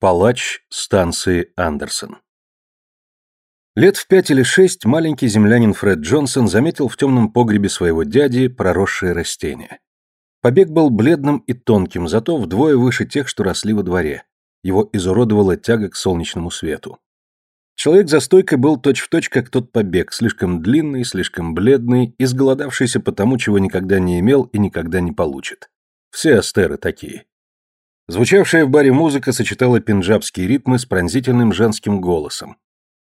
Палач станции Андерсон. Лет в пять или шесть маленький землянин Фред Джонсон заметил в темном погребе своего дяди проросшее растение. Побег был бледным и тонким, зато вдвое выше тех, что росли во дворе. Его изуродовала тяга к солнечному свету. Человек за стойкой был точь-в-точь, точь, как тот побег, слишком длинный, слишком бледный, изголодавшийся по тому, чего никогда не имел и никогда не получит. Все астеры такие. Звучавшая в баре музыка сочетала пенджабские ритмы с пронзительным женским голосом,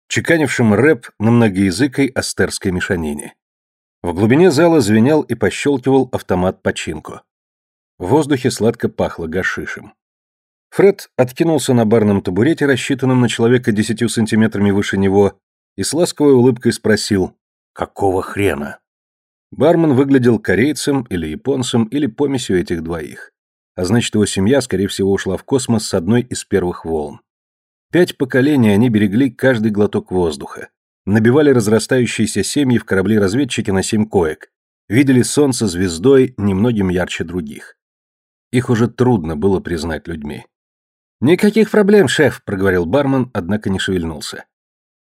чеканившим рэп на многоязыкой астерской мешанине. В глубине зала звенел и пощелкивал автомат починку. В воздухе сладко пахло гашишем. Фред откинулся на барном табурете, рассчитанном на человека десятью сантиметрами выше него, и с ласковой улыбкой спросил «Какого хрена?». Бармен выглядел корейцем или японцем или помесью этих двоих а значит, его семья, скорее всего, ушла в космос с одной из первых волн. Пять поколений они берегли каждый глоток воздуха, набивали разрастающиеся семьи в корабли-разведчики на семь коек, видели солнце звездой немногим ярче других. Их уже трудно было признать людьми. «Никаких проблем, шеф», — проговорил бармен, однако не шевельнулся.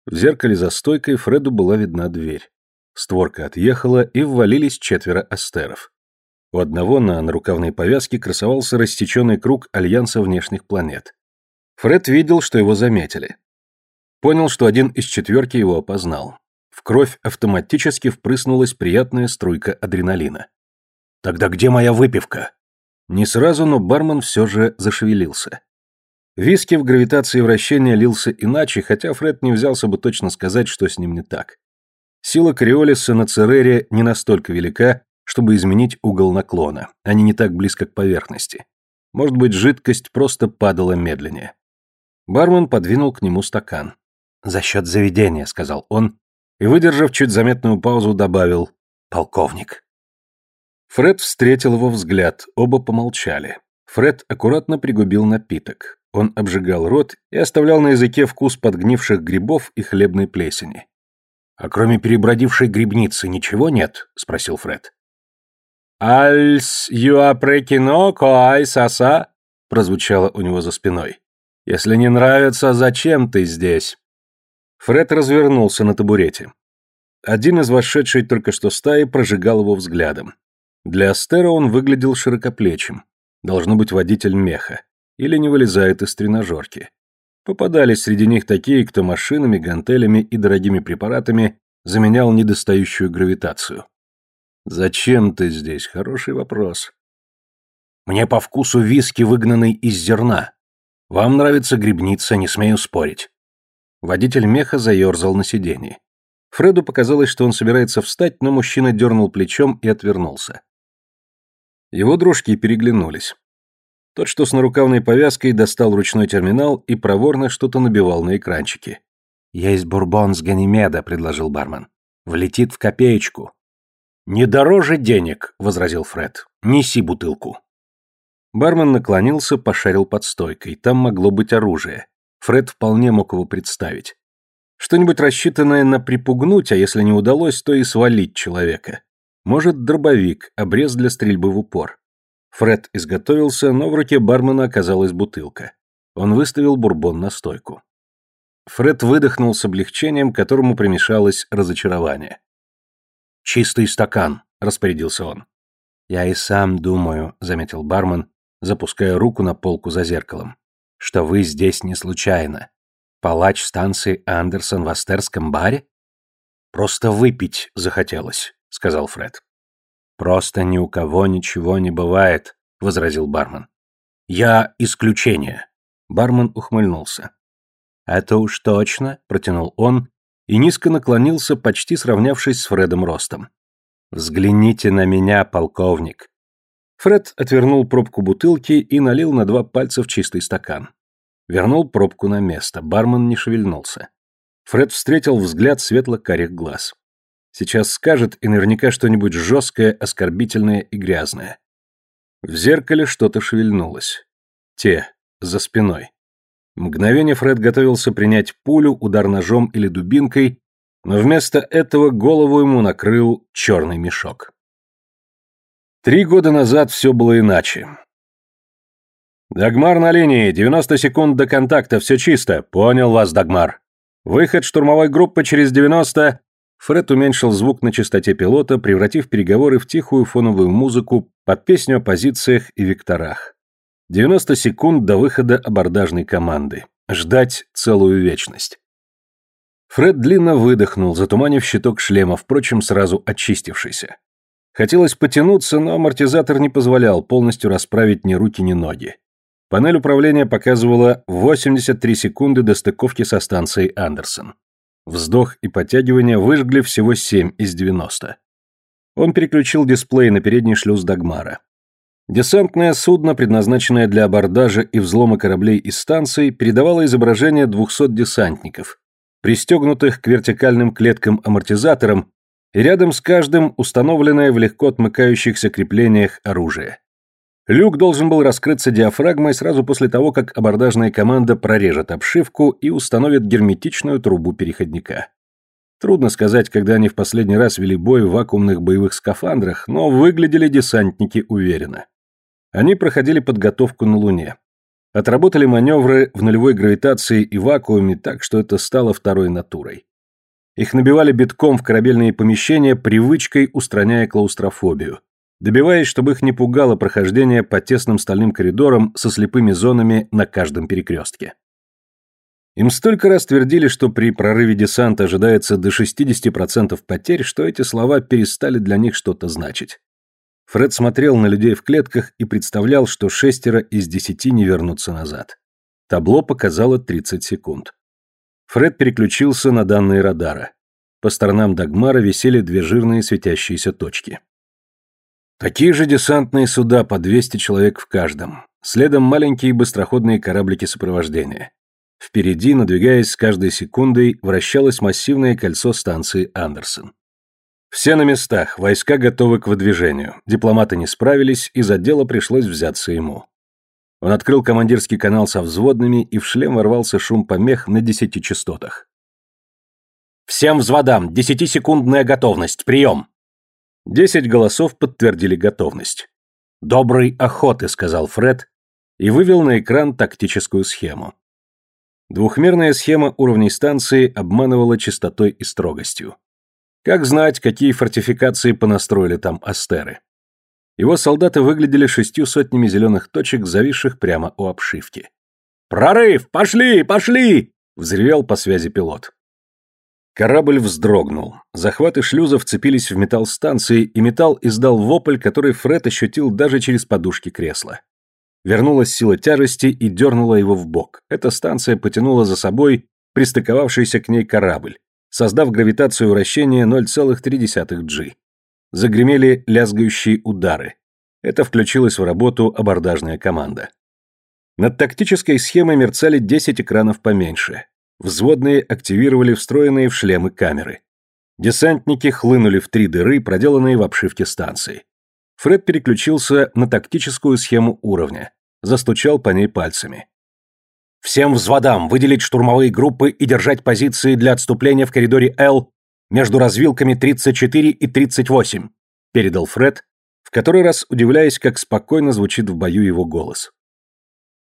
В зеркале за стойкой Фреду была видна дверь. Створка отъехала, и ввалились четверо астеров. У одного на нарукавной повязке красовался рассеченный круг Альянса внешних планет. Фред видел, что его заметили. Понял, что один из четверки его опознал. В кровь автоматически впрыснулась приятная струйка адреналина. «Тогда где моя выпивка?» Не сразу, но бармен все же зашевелился. Виски в гравитации вращения лился иначе, хотя Фред не взялся бы точно сказать, что с ним не так. Сила Кориолиса на Церере не настолько велика, чтобы изменить угол наклона. Они не так близко к поверхности. Может быть, жидкость просто падала медленнее. Бармен подвинул к нему стакан. «За счет заведения», — сказал он, и, выдержав чуть заметную паузу, добавил «полковник». Фред встретил его взгляд, оба помолчали. Фред аккуратно пригубил напиток. Он обжигал рот и оставлял на языке вкус подгнивших грибов и хлебной плесени. «А кроме перебродившей грибницы ничего нет?» — спросил Фред. «Альс юапрекино коай саса», прозвучало у него за спиной. «Если не нравится, зачем ты здесь?» Фред развернулся на табурете. Один из вошедшей только что стаи прожигал его взглядом. Для Астера он выглядел широкоплечим. Должно быть водитель меха. Или не вылезает из тренажерки. Попадались среди них такие, кто машинами, гантелями и дорогими препаратами заменял недостающую гравитацию. Зачем ты здесь? Хороший вопрос. Мне по вкусу виски, выгнанный из зерна. Вам нравится грибница, не смею спорить. Водитель меха заерзал на сиденье. Фреду показалось, что он собирается встать, но мужчина дернул плечом и отвернулся. Его дружки переглянулись. Тот, что с нарукавной повязкой, достал ручной терминал и проворно что-то набивал на экранчике. «Есть бурбон с Ганимеда», — предложил бармен. «Влетит в копеечку. «Не дороже денег», — возразил Фред. «Неси бутылку». Бармен наклонился, пошарил под стойкой. Там могло быть оружие. Фред вполне мог его представить. Что-нибудь рассчитанное на припугнуть, а если не удалось, то и свалить человека. Может, дробовик, обрез для стрельбы в упор. Фред изготовился, но в руке бармена оказалась бутылка. Он выставил бурбон на стойку. Фред выдохнул с облегчением, которому примешалось разочарование. «Чистый стакан», — распорядился он. «Я и сам думаю», — заметил бармен, запуская руку на полку за зеркалом, «что вы здесь не случайно. Палач станции Андерсон в Астерском баре?» «Просто выпить захотелось», — сказал Фред. «Просто ни у кого ничего не бывает», — возразил бармен. «Я исключение», — бармен ухмыльнулся. «Это уж точно», — протянул он, и низко наклонился, почти сравнявшись с Фредом ростом. «Взгляните на меня, полковник!» Фред отвернул пробку бутылки и налил на два пальца в чистый стакан. Вернул пробку на место, бармен не шевельнулся. Фред встретил взгляд светло-карих глаз. Сейчас скажет и наверняка что-нибудь жесткое, оскорбительное и грязное. В зеркале что-то шевельнулось. Те, за спиной. Мгновение Фред готовился принять пулю, удар ножом или дубинкой, но вместо этого голову ему накрыл черный мешок. Три года назад все было иначе. «Дагмар на линии, 90 секунд до контакта, все чисто. Понял вас, Дагмар. Выход штурмовой группы через 90...» Фред уменьшил звук на частоте пилота, превратив переговоры в тихую фоновую музыку под песню о позициях и векторах. 90 секунд до выхода абордажной команды. Ждать целую вечность. Фред длинно выдохнул, затуманив щиток шлема, впрочем, сразу очистившийся. Хотелось потянуться, но амортизатор не позволял полностью расправить ни руки, ни ноги. Панель управления показывала 83 секунды до стыковки со станцией Андерсон. Вздох и подтягивание выжгли всего 7 из 90. Он переключил дисплей на передний шлюз Дагмара. Десантное судно, предназначенное для абордажа и взлома кораблей и станций, передавало изображение 200 десантников, пристегнутых к вертикальным клеткам-амортизаторам, и рядом с каждым установленное в легко отмыкающихся креплениях оружие. Люк должен был раскрыться диафрагмой сразу после того, как абордажная команда прорежет обшивку и установит герметичную трубу переходника. Трудно сказать, когда они в последний раз вели бой в вакуумных боевых скафандрах, но выглядели десантники уверенно. Они проходили подготовку на Луне. Отработали маневры в нулевой гравитации и вакууме так, что это стало второй натурой. Их набивали битком в корабельные помещения, привычкой устраняя клаустрофобию добиваясь, чтобы их не пугало прохождение по тесным стальным коридорам со слепыми зонами на каждом перекрестке. Им столько раз твердили, что при прорыве десанта ожидается до 60% потерь, что эти слова перестали для них что-то значить. Фред смотрел на людей в клетках и представлял, что шестеро из десяти не вернутся назад. Табло показало 30 секунд. Фред переключился на данные радара. По сторонам Дагмара висели две жирные светящиеся точки. Такие же десантные суда по 200 человек в каждом. Следом маленькие быстроходные кораблики сопровождения. Впереди, надвигаясь с каждой секундой, вращалось массивное кольцо станции Андерсон. Все на местах, войска готовы к выдвижению. Дипломаты не справились, и за дело пришлось взяться ему. Он открыл командирский канал со взводными, и в шлем ворвался шум помех на десяти частотах. «Всем взводам! Десятисекундная готовность! Прием!» Десять голосов подтвердили готовность. «Доброй охоты», — сказал Фред и вывел на экран тактическую схему. Двухмерная схема уровней станции обманывала частотой и строгостью. Как знать, какие фортификации понастроили там астеры? Его солдаты выглядели шестью сотнями зеленых точек, зависших прямо у обшивки. «Прорыв! Пошли! Пошли!» — взревел по связи пилот. Корабль вздрогнул. Захваты шлюза вцепились в металл станции, и металл издал вопль, который Фред ощутил даже через подушки кресла. Вернулась сила тяжести и дернула его в бок. Эта станция потянула за собой пристыковавшийся к ней корабль, создав гравитацию вращения 0,3 G. Загремели лязгающие удары. Это включилась в работу абордажная команда. Над тактической схемой мерцали 10 экранов поменьше. Взводные активировали встроенные в шлемы камеры. Десантники хлынули в три дыры, проделанные в обшивке станции. Фред переключился на тактическую схему уровня, застучал по ней пальцами. «Всем взводам выделить штурмовые группы и держать позиции для отступления в коридоре Л между развилками 34 и 38», передал Фред, в который раз удивляясь, как спокойно звучит в бою его голос.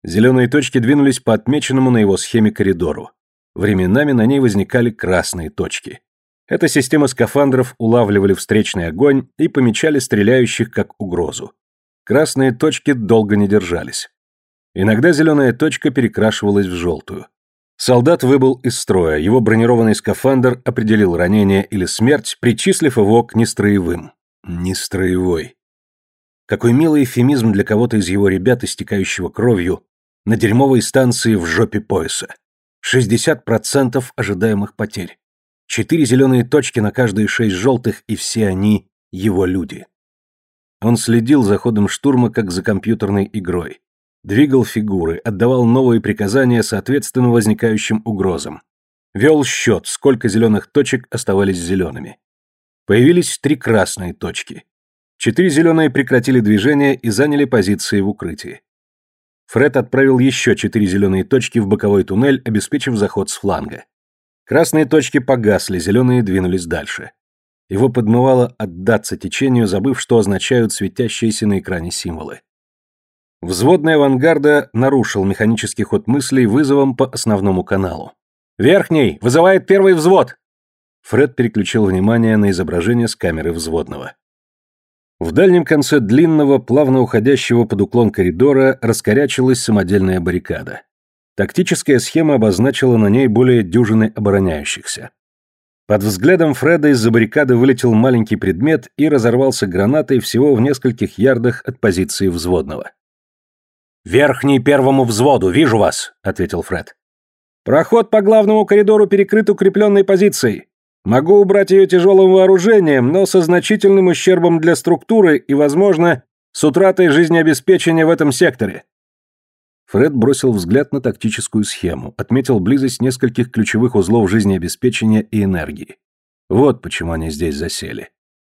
Зеленые точки двинулись по отмеченному на его схеме коридору. Временами на ней возникали красные точки. Эта система скафандров улавливали встречный огонь и помечали стреляющих как угрозу. Красные точки долго не держались. Иногда зеленая точка перекрашивалась в желтую. Солдат выбыл из строя, его бронированный скафандр определил ранение или смерть, причислив его к нестроевым. Нестроевой. Какой милый эфемизм для кого-то из его ребят, истекающего кровью, на дерьмовой станции в жопе пояса. 60% ожидаемых потерь. Четыре зеленые точки на каждые шесть желтых, и все они его люди. Он следил за ходом штурма, как за компьютерной игрой. Двигал фигуры, отдавал новые приказания соответственно возникающим угрозам. Вел счет, сколько зеленых точек оставались зелеными. Появились три красные точки. Четыре зеленые прекратили движение и заняли позиции в укрытии. Фред отправил еще четыре зеленые точки в боковой туннель, обеспечив заход с фланга. Красные точки погасли, зеленые двинулись дальше. Его подмывало отдаться течению, забыв, что означают светящиеся на экране символы. Взводный авангарда нарушил механический ход мыслей вызовом по основному каналу. «Верхний! Вызывает первый взвод!» Фред переключил внимание на изображение с камеры взводного. В дальнем конце длинного, плавно уходящего под уклон коридора раскорячилась самодельная баррикада. Тактическая схема обозначила на ней более дюжины обороняющихся. Под взглядом Фреда из-за баррикады вылетел маленький предмет и разорвался гранатой всего в нескольких ярдах от позиции взводного. «Верхний первому взводу, вижу вас», — ответил Фред. «Проход по главному коридору перекрыт укрепленной позицией. Могу убрать ее тяжелым вооружением, но со значительным ущербом для структуры и, возможно, с утратой жизнеобеспечения в этом секторе». Фред бросил взгляд на тактическую схему, отметил близость нескольких ключевых узлов жизнеобеспечения и энергии. Вот почему они здесь засели.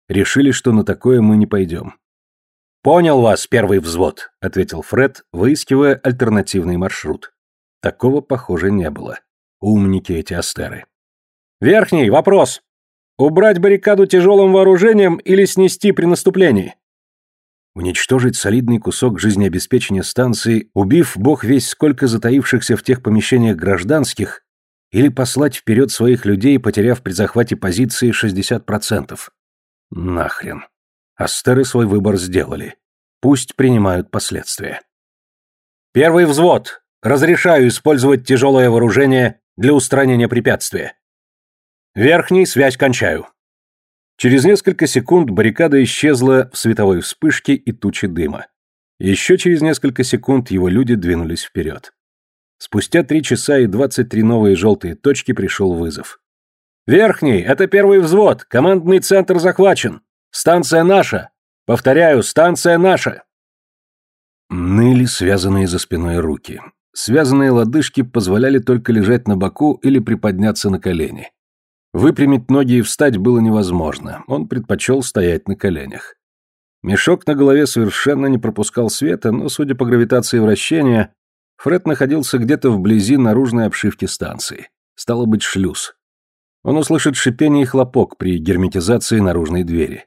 Решили, что на такое мы не пойдем. «Понял вас, первый взвод», — ответил Фред, выискивая альтернативный маршрут. Такого, похоже, не было. Умники эти астеры. «Верхний, вопрос. Убрать баррикаду тяжелым вооружением или снести при наступлении?» Уничтожить солидный кусок жизнеобеспечения станции, убив бог весь сколько затаившихся в тех помещениях гражданских, или послать вперед своих людей, потеряв при захвате позиции 60%. Нахрен. Астеры свой выбор сделали. Пусть принимают последствия. Первый взвод. Разрешаю использовать тяжелое вооружение для устранения препятствия. Верхний, связь кончаю. Через несколько секунд баррикада исчезла в световой вспышке и туче дыма. Еще через несколько секунд его люди двинулись вперед. Спустя три часа и двадцать три новые желтые точки пришел вызов. «Верхний, это первый взвод, командный центр захвачен. Станция наша! Повторяю, станция наша!» Ныли связанные за спиной руки. Связанные лодыжки позволяли только лежать на боку или приподняться на колени. Выпрямить ноги и встать было невозможно, он предпочел стоять на коленях. Мешок на голове совершенно не пропускал света, но, судя по гравитации вращения, Фред находился где-то вблизи наружной обшивки станции. Стало быть, шлюз. Он услышит шипение и хлопок при герметизации наружной двери.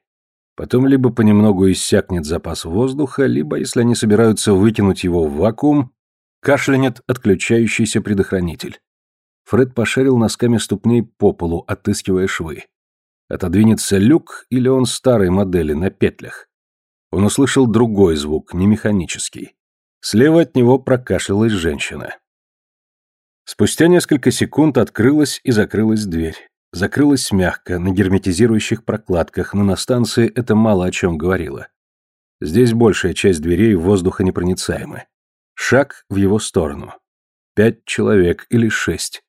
Потом либо понемногу иссякнет запас воздуха, либо, если они собираются выкинуть его в вакуум, кашлянет отключающийся предохранитель. Фред пошарил носками ступней по полу, отыскивая швы. Отодвинется люк или он старой модели на петлях? Он услышал другой звук, не механический. Слева от него прокашлялась женщина. Спустя несколько секунд открылась и закрылась дверь. Закрылась мягко, на герметизирующих прокладках, но на станции это мало о чем говорило. Здесь большая часть дверей воздухонепроницаемы. Шаг в его сторону. Пять человек или шесть.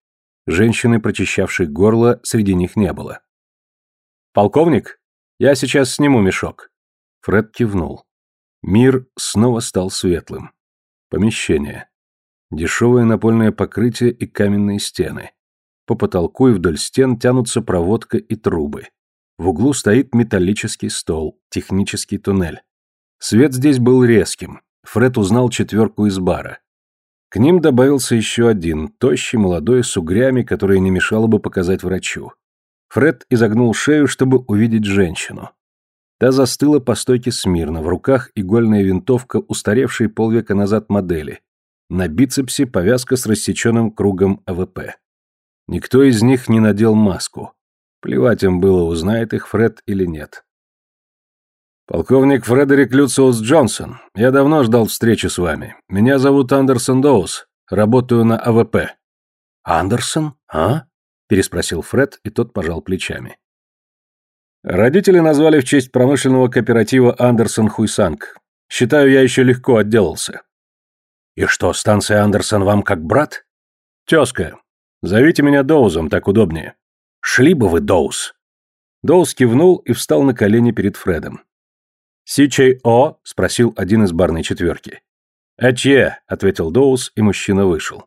Женщины, прочищавшей горло, среди них не было. «Полковник, я сейчас сниму мешок». Фред кивнул. Мир снова стал светлым. Помещение. Дешевое напольное покрытие и каменные стены. По потолку и вдоль стен тянутся проводка и трубы. В углу стоит металлический стол, технический туннель. Свет здесь был резким. Фред узнал четверку из бара. К ним добавился еще один, тощий, молодой, с угрями, которые не мешало бы показать врачу. Фред изогнул шею, чтобы увидеть женщину. Та застыла по стойке смирно, в руках игольная винтовка, устаревшей полвека назад модели. На бицепсе повязка с рассеченным кругом АВП. Никто из них не надел маску. Плевать им было, узнает их Фред или нет. «Полковник Фредерик Люциус Джонсон, я давно ждал встречи с вами. Меня зовут Андерсон Доус, работаю на АВП». «Андерсон? А?» – переспросил Фред, и тот пожал плечами. Родители назвали в честь промышленного кооператива Андерсон Хуйсанг. Считаю, я еще легко отделался. «И что, станция Андерсон вам как брат?» «Тезка, Зовите меня Доузом, так удобнее. Шли бы вы, Доуз. Доуз кивнул и встал на колени перед Фредом. «Си-чей-о?» — спросил один из барной четверки. «Ачье», — ответил Доуз, и мужчина вышел.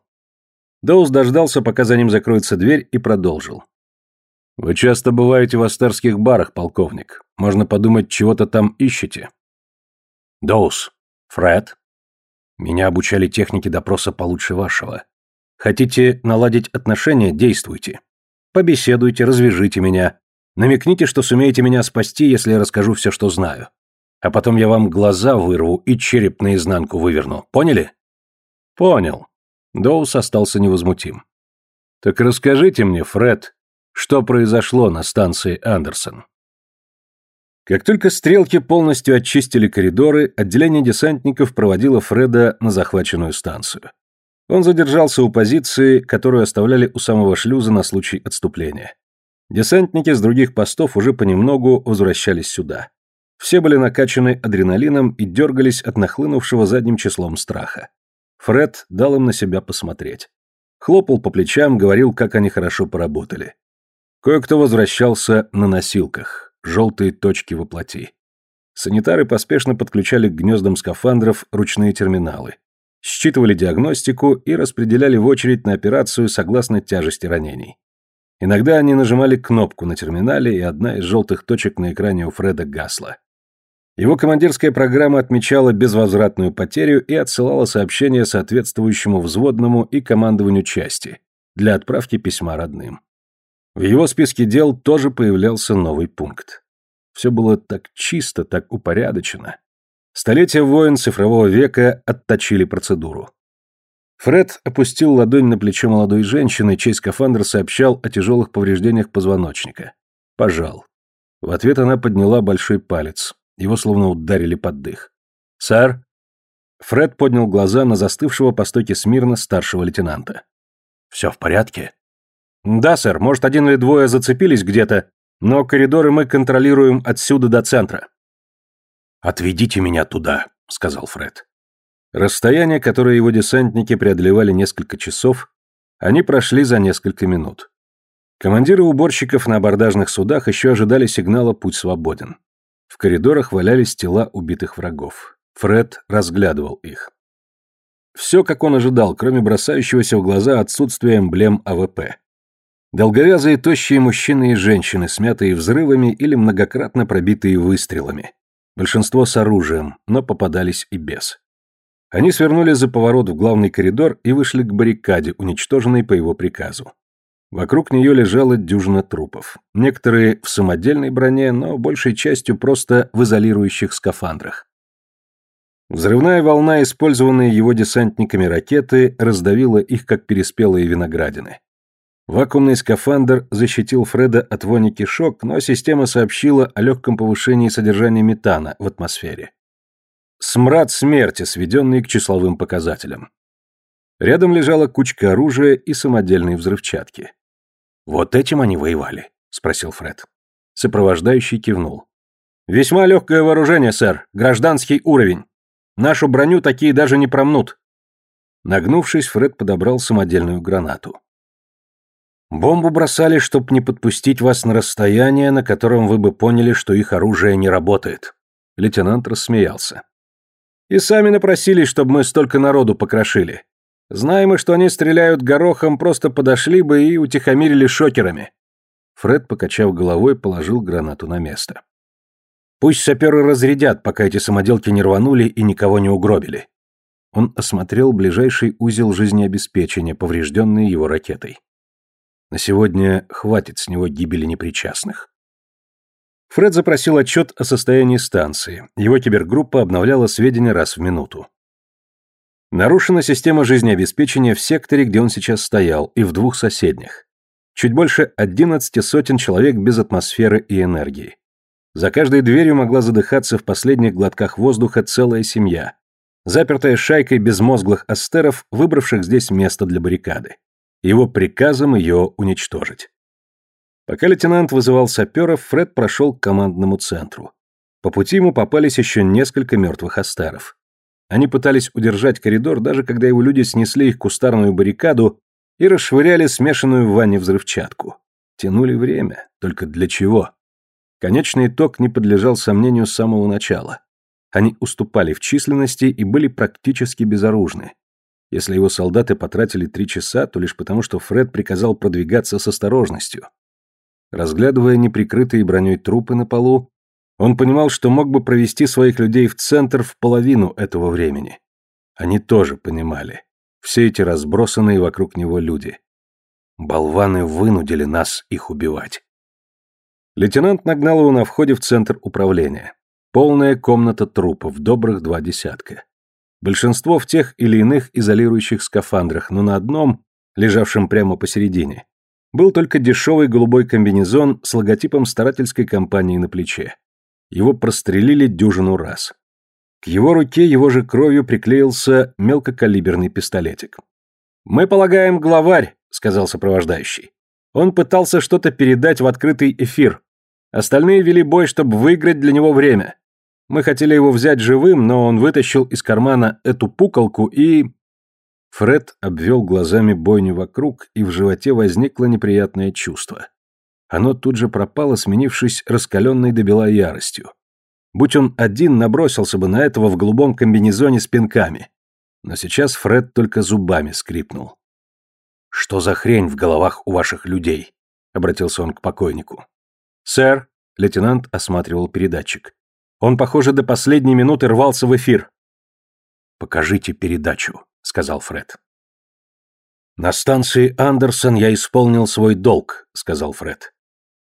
Доуз дождался, пока за ним закроется дверь, и продолжил. «Вы часто бываете в астарских барах, полковник. Можно подумать, чего-то там ищете». «Доуз. Фред. Меня обучали технике допроса получше вашего. Хотите наладить отношения – действуйте. Побеседуйте, развяжите меня. Намекните, что сумеете меня спасти, если я расскажу все, что знаю. А потом я вам глаза вырву и череп наизнанку выверну. Поняли? Понял. Доус остался невозмутим. Так расскажите мне, Фред, что произошло на станции Андерсон? Как только стрелки полностью очистили коридоры, отделение десантников проводило Фреда на захваченную станцию. Он задержался у позиции, которую оставляли у самого шлюза на случай отступления. Десантники с других постов уже понемногу возвращались сюда. Все были накачаны адреналином и дергались от нахлынувшего задним числом страха. Фред дал им на себя посмотреть. Хлопал по плечам, говорил, как они хорошо поработали. Кое-кто возвращался на носилках, желтые точки воплоти. Санитары поспешно подключали к гнездам скафандров ручные терминалы считывали диагностику и распределяли в очередь на операцию согласно тяжести ранений. Иногда они нажимали кнопку на терминале, и одна из желтых точек на экране у Фреда гасла. Его командирская программа отмечала безвозвратную потерю и отсылала сообщение соответствующему взводному и командованию части для отправки письма родным. В его списке дел тоже появлялся новый пункт. Все было так чисто, так упорядочено. Столетия войн цифрового века отточили процедуру. Фред опустил ладонь на плечо молодой женщины, чей скафандр сообщал о тяжелых повреждениях позвоночника. Пожал. В ответ она подняла большой палец. Его словно ударили под дых. «Сэр?» Фред поднял глаза на застывшего по стойке смирно старшего лейтенанта. «Все в порядке?» «Да, сэр. Может, один или двое зацепились где-то, но коридоры мы контролируем отсюда до центра». «Отведите меня туда», — сказал Фред. Расстояние, которое его десантники преодолевали несколько часов, они прошли за несколько минут. Командиры уборщиков на абордажных судах еще ожидали сигнала «Путь свободен». В коридорах валялись тела убитых врагов. Фред разглядывал их. Все, как он ожидал, кроме бросающегося в глаза отсутствия эмблем АВП. Долговязые тощие мужчины и женщины, смятые взрывами или многократно пробитые выстрелами. Большинство с оружием, но попадались и без. Они свернули за поворот в главный коридор и вышли к баррикаде, уничтоженной по его приказу. Вокруг нее лежала дюжина трупов. Некоторые в самодельной броне, но большей частью просто в изолирующих скафандрах. Взрывная волна, использованная его десантниками ракеты, раздавила их, как переспелые виноградины. Вакуумный скафандр защитил Фреда от вони кишок, но система сообщила о легком повышении содержания метана в атмосфере. Смрад смерти, сведенный к числовым показателям. Рядом лежала кучка оружия и самодельной взрывчатки. «Вот этим они воевали?» — спросил Фред. Сопровождающий кивнул. «Весьма легкое вооружение, сэр. Гражданский уровень. Нашу броню такие даже не промнут». Нагнувшись, Фред подобрал самодельную гранату. Бомбу бросали, чтобы не подпустить вас на расстояние, на котором вы бы поняли, что их оружие не работает. Лейтенант рассмеялся. И сами напросились, чтобы мы столько народу покрошили. Знаем мы, что они стреляют горохом, просто подошли бы и утихомирили шокерами. Фред, покачав головой, положил гранату на место. Пусть саперы разрядят, пока эти самоделки не рванули и никого не угробили. Он осмотрел ближайший узел жизнеобеспечения, поврежденный его ракетой. На сегодня хватит с него гибели непричастных. Фред запросил отчет о состоянии станции. Его кибергруппа обновляла сведения раз в минуту. Нарушена система жизнеобеспечения в секторе, где он сейчас стоял, и в двух соседних. Чуть больше 11 сотен человек без атмосферы и энергии. За каждой дверью могла задыхаться в последних глотках воздуха целая семья, запертая шайкой безмозглых астеров, выбравших здесь место для баррикады его приказом ее уничтожить. Пока лейтенант вызывал саперов, Фред прошел к командному центру. По пути ему попались еще несколько мертвых астеров. Они пытались удержать коридор, даже когда его люди снесли их кустарную баррикаду и расшвыряли смешанную в ванне взрывчатку. Тянули время. Только для чего? Конечный итог не подлежал сомнению с самого начала. Они уступали в численности и были практически безоружны. Если его солдаты потратили три часа, то лишь потому, что Фред приказал продвигаться с осторожностью. Разглядывая неприкрытые броней трупы на полу, он понимал, что мог бы провести своих людей в центр в половину этого времени. Они тоже понимали. Все эти разбросанные вокруг него люди. Болваны вынудили нас их убивать. Лейтенант нагнал его на входе в центр управления. Полная комната трупов, добрых два десятка. Большинство в тех или иных изолирующих скафандрах, но на одном, лежавшем прямо посередине, был только дешевый голубой комбинезон с логотипом старательской компании на плече. Его прострелили дюжину раз. К его руке его же кровью приклеился мелкокалиберный пистолетик. «Мы полагаем, главарь», — сказал сопровождающий. Он пытался что-то передать в открытый эфир. Остальные вели бой, чтобы выиграть для него время. Мы хотели его взять живым, но он вытащил из кармана эту пуколку и... Фред обвел глазами бойню вокруг, и в животе возникло неприятное чувство. Оно тут же пропало, сменившись раскаленной до бела яростью. Будь он один, набросился бы на этого в голубом комбинезоне с пинками. Но сейчас Фред только зубами скрипнул. «Что за хрень в головах у ваших людей?» — обратился он к покойнику. «Сэр», — лейтенант осматривал передатчик. Он, похоже, до последней минуты рвался в эфир. «Покажите передачу», — сказал Фред. «На станции Андерсон я исполнил свой долг», — сказал Фред.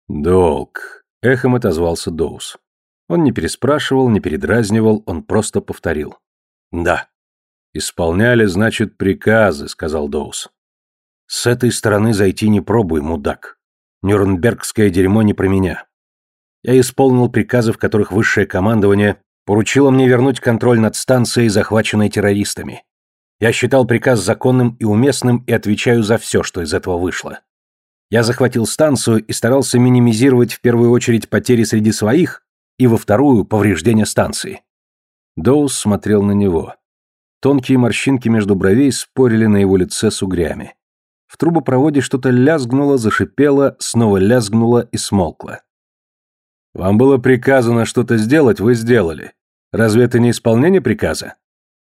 «Долг», — эхом отозвался Доус. Он не переспрашивал, не передразнивал, он просто повторил. «Да». «Исполняли, значит, приказы», — сказал Доус. «С этой стороны зайти не пробуй, мудак. Нюрнбергское дерьмо не про меня. Я исполнил приказы, в которых высшее командование поручило мне вернуть контроль над станцией, захваченной террористами. Я считал приказ законным и уместным и отвечаю за все, что из этого вышло. Я захватил станцию и старался минимизировать в первую очередь потери среди своих и во вторую повреждения станции. Доус смотрел на него. Тонкие морщинки между бровей спорили на его лице с угрями. В трубопроводе что-то лязгнуло, зашипело, снова лязгнуло и смолкло. Вам было приказано что-то сделать, вы сделали. Разве это не исполнение приказа?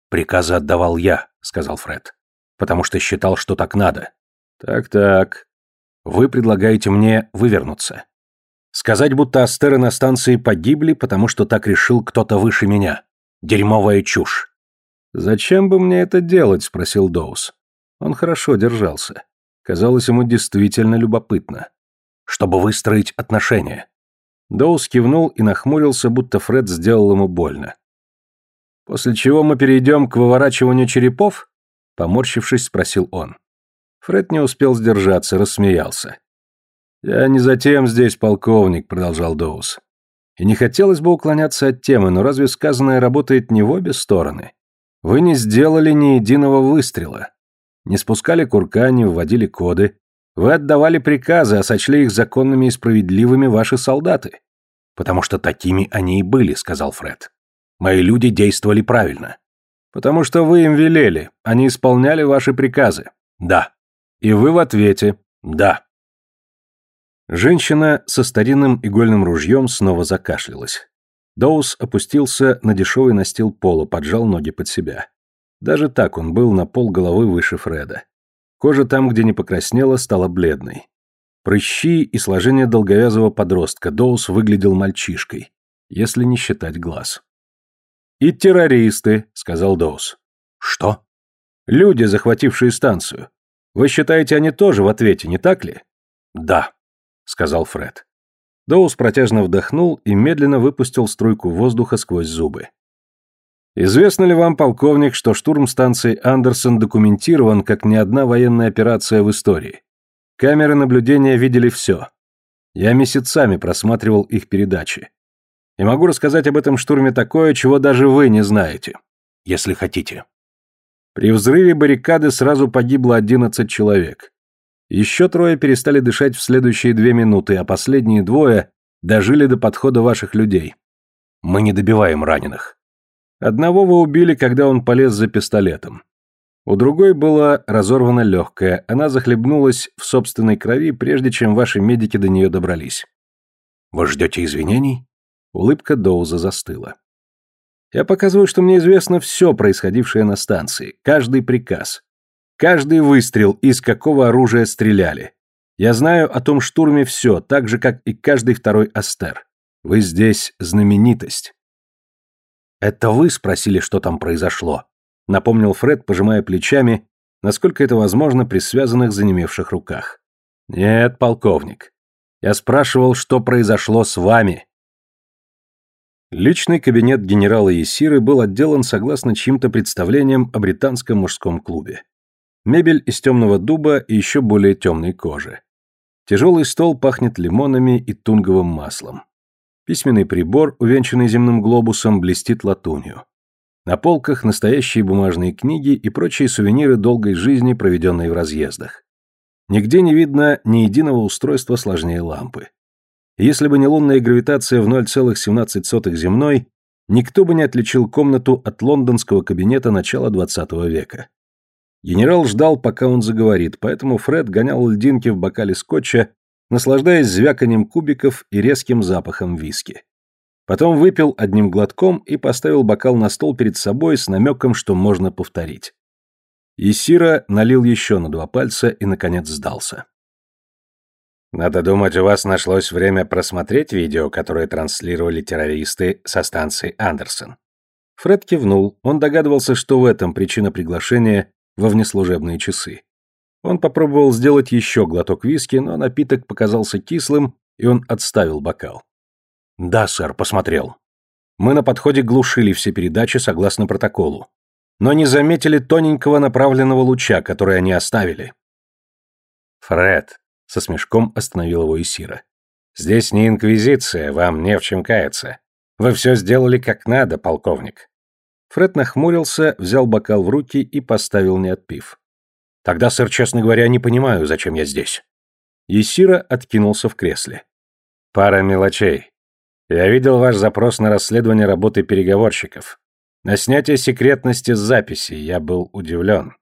Приказы отдавал я, сказал Фред, потому что считал, что так надо. Так-так. Вы предлагаете мне вывернуться. Сказать, будто астеры на станции погибли, потому что так решил кто-то выше меня. Дерьмовая чушь. Зачем бы мне это делать, спросил Доус. Он хорошо держался. Казалось ему действительно любопытно. Чтобы выстроить отношения. Доус кивнул и нахмурился, будто Фред сделал ему больно. «После чего мы перейдем к выворачиванию черепов?» Поморщившись, спросил он. Фред не успел сдержаться, рассмеялся. «Я не затем здесь, полковник», — продолжал Доус. «И не хотелось бы уклоняться от темы, но разве сказанное работает не в обе стороны? Вы не сделали ни единого выстрела. Не спускали курка, не вводили коды. Вы отдавали приказы, а сочли их законными и справедливыми ваши солдаты. Потому что такими они и были, сказал Фред. Мои люди действовали правильно. Потому что вы им велели, они исполняли ваши приказы. Да. И вы в ответе. Да. Женщина со старинным игольным ружьем снова закашлялась. Доус опустился на дешевый настил пола, поджал ноги под себя. Даже так он был на пол головы выше Фреда. Кожа там, где не покраснела, стала бледной. Прыщи и сложение долговязого подростка Доус выглядел мальчишкой, если не считать глаз. «И террористы», — сказал Доус. «Что?» «Люди, захватившие станцию. Вы считаете, они тоже в ответе, не так ли?» «Да», — сказал Фред. Доус протяжно вдохнул и медленно выпустил струйку воздуха сквозь зубы. Известно ли вам, полковник, что штурм станции Андерсон документирован как ни одна военная операция в истории? Камеры наблюдения видели все. Я месяцами просматривал их передачи. И могу рассказать об этом штурме такое, чего даже вы не знаете. Если хотите. При взрыве баррикады сразу погибло 11 человек. Еще трое перестали дышать в следующие две минуты, а последние двое дожили до подхода ваших людей. Мы не добиваем раненых. Одного вы убили, когда он полез за пистолетом. У другой было разорвано легкое, она захлебнулась в собственной крови, прежде чем ваши медики до нее добрались. Вы ждете извинений? Улыбка Доуза застыла. Я показываю, что мне известно все происходившее на станции, каждый приказ, каждый выстрел, из какого оружия стреляли. Я знаю о том штурме все, так же, как и каждый второй астер. Вы здесь знаменитость. «Это вы спросили, что там произошло?» — напомнил Фред, пожимая плечами, насколько это возможно при связанных занемевших руках. «Нет, полковник. Я спрашивал, что произошло с вами». Личный кабинет генерала Есиры был отделан согласно чьим-то представлениям о британском мужском клубе. Мебель из темного дуба и еще более темной кожи. Тяжелый стол пахнет лимонами и тунговым маслом. Письменный прибор, увенчанный земным глобусом, блестит латунью. На полках настоящие бумажные книги и прочие сувениры долгой жизни, проведенной в разъездах. Нигде не видно ни единого устройства сложнее лампы. Если бы не лунная гравитация в 0,17 земной, никто бы не отличил комнату от лондонского кабинета начала 20 века. Генерал ждал, пока он заговорит, поэтому Фред гонял льдинки в бокале скотча, наслаждаясь звяканием кубиков и резким запахом виски. Потом выпил одним глотком и поставил бокал на стол перед собой с намеком, что можно повторить. Исира налил еще на два пальца и, наконец, сдался. Надо думать, у вас нашлось время просмотреть видео, которое транслировали террористы со станции Андерсон. Фред кивнул. Он догадывался, что в этом причина приглашения во внеслужебные часы. Он попробовал сделать еще глоток виски, но напиток показался кислым, и он отставил бокал. «Да, сэр, посмотрел. Мы на подходе глушили все передачи согласно протоколу, но не заметили тоненького направленного луча, который они оставили». «Фред, со смешком остановил его Исира. «Здесь не инквизиция, вам не в чем каяться. Вы все сделали как надо, полковник». Фред нахмурился, взял бокал в руки и поставил, не отпив. «Тогда, сэр, честно говоря, не понимаю, зачем я здесь». Исира откинулся в кресле. «Пара мелочей. Я видел ваш запрос на расследование работы переговорщиков. На снятие секретности с записи я был удивлен.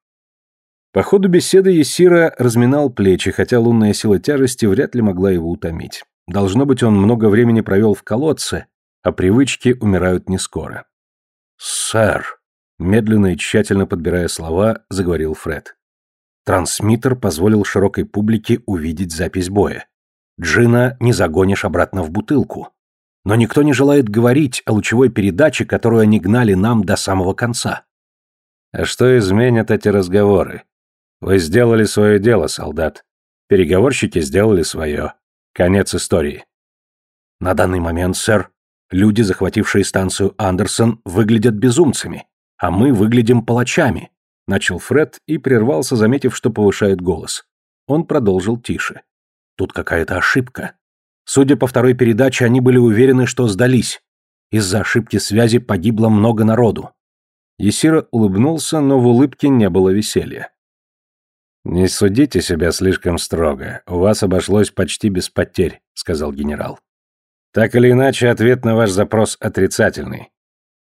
По ходу беседы Есира разминал плечи, хотя лунная сила тяжести вряд ли могла его утомить. Должно быть, он много времени провел в колодце, а привычки умирают не скоро. «Сэр», медленно и тщательно подбирая слова, заговорил Фред. Трансмиттер позволил широкой публике увидеть запись боя. Джина не загонишь обратно в бутылку. Но никто не желает говорить о лучевой передаче, которую они гнали нам до самого конца. А что изменят эти разговоры? Вы сделали свое дело, солдат. Переговорщики сделали свое. Конец истории. На данный момент, сэр, люди, захватившие станцию Андерсон, выглядят безумцами, а мы выглядим палачами, начал Фред и прервался, заметив, что повышает голос. Он продолжил тише. Тут какая-то ошибка. Судя по второй передаче, они были уверены, что сдались. Из-за ошибки связи погибло много народу. Есира улыбнулся, но в улыбке не было веселья. «Не судите себя слишком строго. У вас обошлось почти без потерь», — сказал генерал. «Так или иначе, ответ на ваш запрос отрицательный.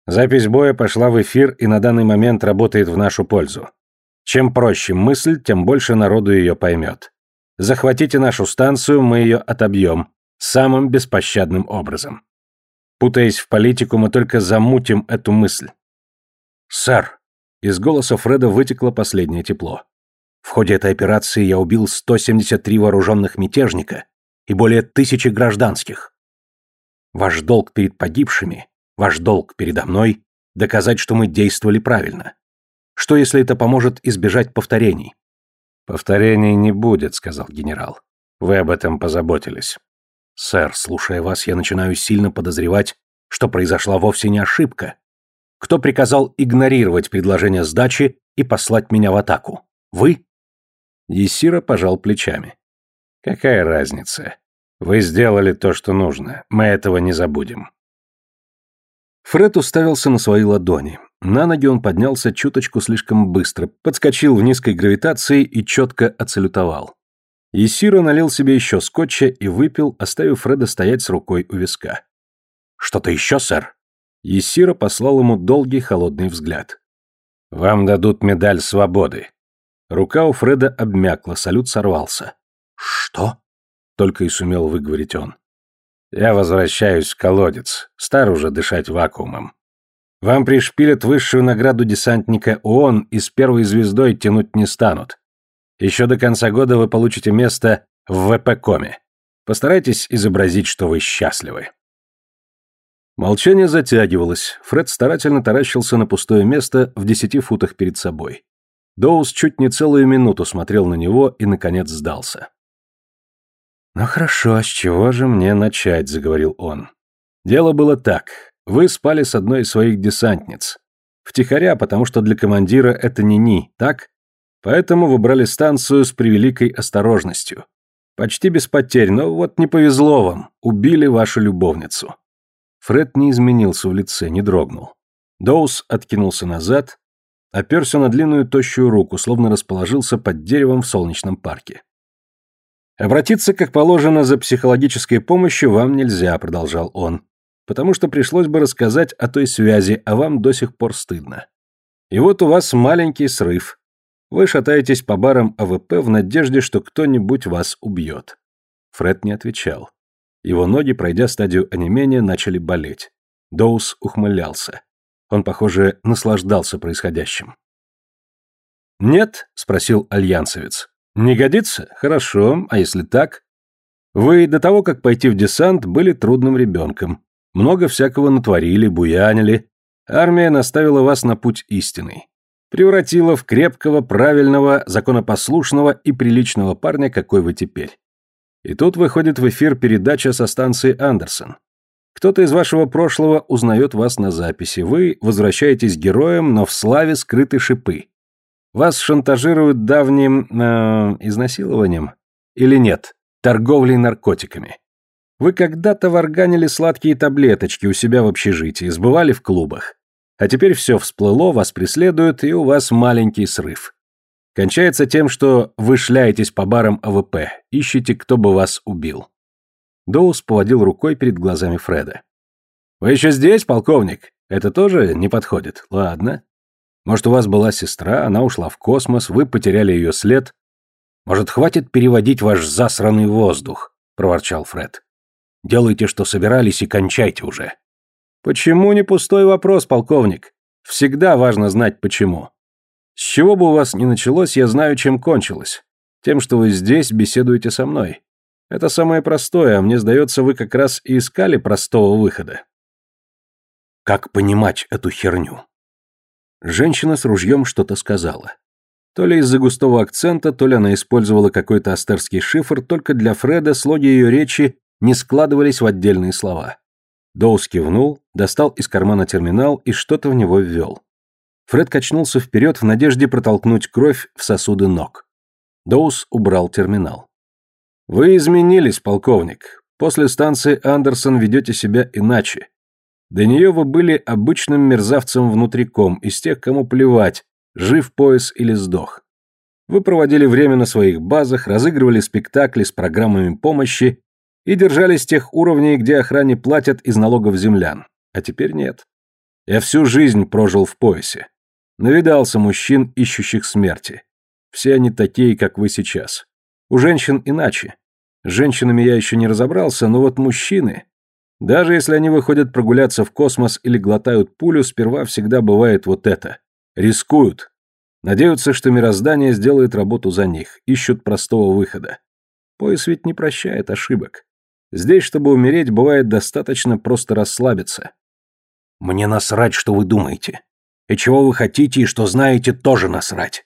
Запись боя пошла в эфир и на данный момент работает в нашу пользу. Чем проще мысль, тем больше народу ее поймет. Захватите нашу станцию, мы ее отобьем. Самым беспощадным образом. Путаясь в политику, мы только замутим эту мысль». «Сэр!» Из голоса Фреда вытекло последнее тепло. В ходе этой операции я убил 173 вооруженных мятежника и более тысячи гражданских. Ваш долг перед погибшими, ваш долг передо мной – доказать, что мы действовали правильно. Что, если это поможет избежать повторений? «Повторений не будет», – сказал генерал. «Вы об этом позаботились». «Сэр, слушая вас, я начинаю сильно подозревать, что произошла вовсе не ошибка. Кто приказал игнорировать предложение сдачи и послать меня в атаку? Вы Есира пожал плечами. «Какая разница? Вы сделали то, что нужно. Мы этого не забудем». Фред уставился на свои ладони. На ноги он поднялся чуточку слишком быстро, подскочил в низкой гравитации и четко отсалютовал. Есира налил себе еще скотча и выпил, оставив Фреда стоять с рукой у виска. «Что-то еще, сэр?» Есира послал ему долгий холодный взгляд. «Вам дадут медаль свободы. Рука у Фреда обмякла, салют сорвался. «Что?» — только и сумел выговорить он. «Я возвращаюсь в колодец. Стар уже дышать вакуумом. Вам пришпилят высшую награду десантника ООН и с первой звездой тянуть не станут. Еще до конца года вы получите место в ВП-коме. Постарайтесь изобразить, что вы счастливы». Молчание затягивалось. Фред старательно таращился на пустое место в десяти футах перед собой. Доус чуть не целую минуту смотрел на него и, наконец, сдался. «Ну хорошо, с чего же мне начать?» — заговорил он. «Дело было так. Вы спали с одной из своих десантниц. Втихаря, потому что для командира это не ни, так? Поэтому выбрали станцию с превеликой осторожностью. Почти без потерь, но вот не повезло вам. Убили вашу любовницу. Фред не изменился в лице, не дрогнул. Доус откинулся назад, оперся на длинную тощую руку, словно расположился под деревом в солнечном парке. «Обратиться, как положено, за психологической помощью вам нельзя», — продолжал он потому что пришлось бы рассказать о той связи, а вам до сих пор стыдно. И вот у вас маленький срыв. Вы шатаетесь по барам АВП в надежде, что кто-нибудь вас убьет. Фред не отвечал. Его ноги, пройдя стадию онемения, начали болеть. Доус ухмылялся. Он, похоже, наслаждался происходящим. «Нет?» — спросил альянсовец. «Не годится? Хорошо. А если так?» «Вы до того, как пойти в десант, были трудным ребенком. Много всякого натворили, буянили. Армия наставила вас на путь истинный. Превратила в крепкого, правильного, законопослушного и приличного парня, какой вы теперь. И тут выходит в эфир передача со станции Андерсон. Кто-то из вашего прошлого узнает вас на записи. Вы возвращаетесь героем, но в славе скрыты шипы. Вас шантажируют давним э, изнасилованием или нет, торговлей наркотиками. Вы когда-то варганили сладкие таблеточки у себя в общежитии, сбывали в клубах. А теперь все всплыло, вас преследуют, и у вас маленький срыв. Кончается тем, что вы шляетесь по барам АВП, ищете, кто бы вас убил. Доус поводил рукой перед глазами Фреда. «Вы еще здесь, полковник? Это тоже не подходит. Ладно. Может, у вас была сестра, она ушла в космос, вы потеряли ее след. Может, хватит переводить ваш засранный воздух?» – проворчал Фред. Делайте, что собирались, и кончайте уже. Почему не пустой вопрос, полковник? Всегда важно знать почему. С чего бы у вас ни началось, я знаю, чем кончилось. Тем, что вы здесь беседуете со мной. Это самое простое, а мне сдается, вы как раз и искали простого выхода. Как понимать эту херню? Женщина с ружьем что-то сказала. То ли из-за густого акцента, то ли она использовала какой-то астерский шифр, только для Фреда слоги ее речи не складывались в отдельные слова. Доус кивнул, достал из кармана терминал и что-то в него ввел. Фред качнулся вперед в надежде протолкнуть кровь в сосуды ног. Доус убрал терминал. «Вы изменились, полковник. После станции Андерсон ведете себя иначе. До нее вы были обычным мерзавцем внутриком, из тех, кому плевать, жив пояс или сдох. Вы проводили время на своих базах, разыгрывали спектакли с программами помощи и держались тех уровней, где охране платят из налогов землян. А теперь нет. Я всю жизнь прожил в поясе. Навидался мужчин, ищущих смерти. Все они такие, как вы сейчас. У женщин иначе. С женщинами я еще не разобрался, но вот мужчины... Даже если они выходят прогуляться в космос или глотают пулю, сперва всегда бывает вот это. Рискуют. Надеются, что мироздание сделает работу за них, ищут простого выхода. Пояс ведь не прощает ошибок. Здесь, чтобы умереть, бывает достаточно просто расслабиться. Мне насрать, что вы думаете. И чего вы хотите, и что знаете, тоже насрать.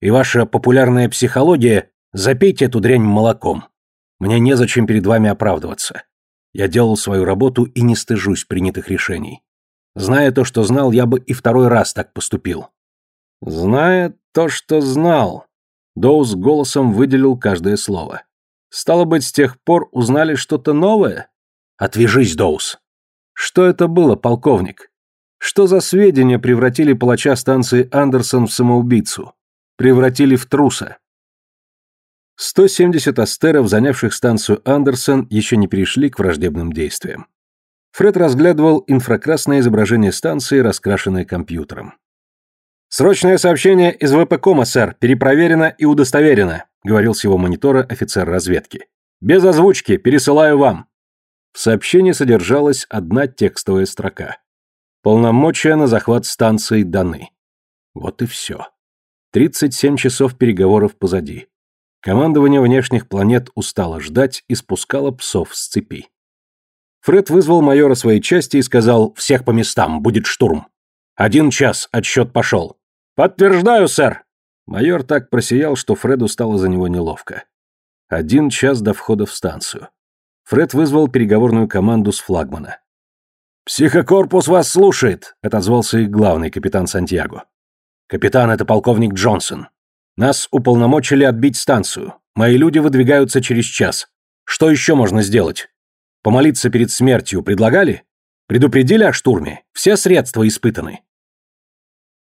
И ваша популярная психология, запейте эту дрянь молоком. Мне незачем перед вами оправдываться. Я делал свою работу и не стыжусь принятых решений. Зная то, что знал, я бы и второй раз так поступил. Зная то, что знал, Доус голосом выделил каждое слово. Стало быть, с тех пор узнали что-то новое? Отвяжись, Доус. Что это было, полковник? Что за сведения превратили палача станции Андерсон в самоубийцу? Превратили в труса? 170 астеров, занявших станцию Андерсон, еще не перешли к враждебным действиям. Фред разглядывал инфракрасное изображение станции, раскрашенное компьютером. «Срочное сообщение из ВПКома, сэр, перепроверено и удостоверено», говорил с его монитора офицер разведки. «Без озвучки, пересылаю вам». В сообщении содержалась одна текстовая строка. Полномочия на захват станции даны. Вот и все. 37 часов переговоров позади. Командование внешних планет устало ждать и спускало псов с цепи. Фред вызвал майора своей части и сказал «Всех по местам, будет штурм». «Один час, отсчет пошел». «Подтверждаю, сэр!» Майор так просиял, что Фреду стало за него неловко. Один час до входа в станцию. Фред вызвал переговорную команду с флагмана. «Психокорпус вас слушает», — отозвался и главный капитан Сантьяго. «Капитан, это полковник Джонсон. Нас уполномочили отбить станцию. Мои люди выдвигаются через час. Что еще можно сделать? Помолиться перед смертью предлагали? Предупредили о штурме? Все средства испытаны».